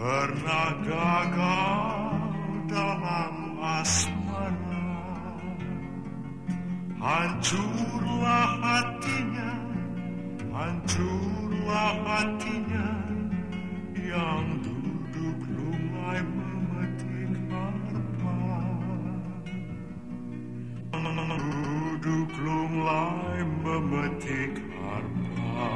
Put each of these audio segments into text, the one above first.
Pernah gagal dalam asmara. Hancurlah hatinya Hancurlah hatinya. Yang duduk lumai memetik harpa Duduk lumai memetik harpa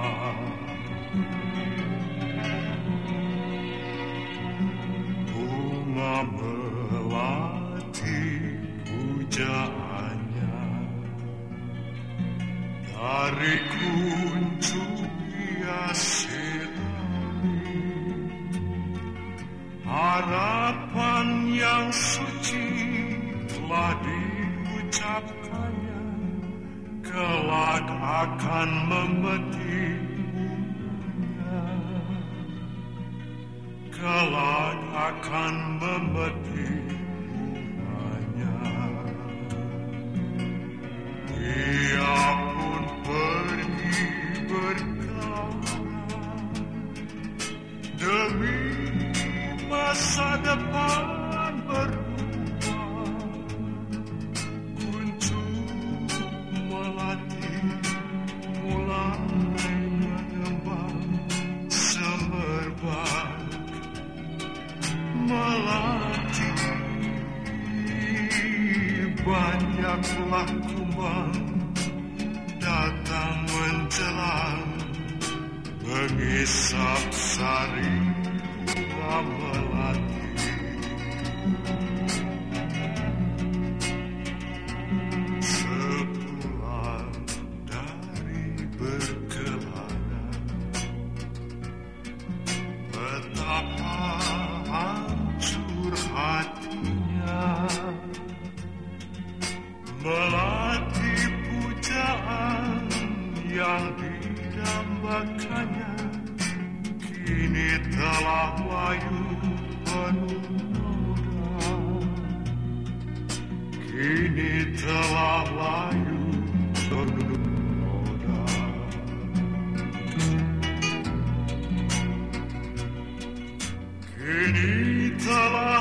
Harapan yang suci telah diucapkannya. Kelak akan memetik masa depan berubah. Kunjung melati mulai mengembang semerbak Melati banyaklah kumbang datang menjelang Mengisap sari bunga melati Sepulang dari berkelana Betapa hancur hatinya Melati pujaan yang didambakannya Ini telah layu penuh noda Kini telah layu penuh noda Kini telah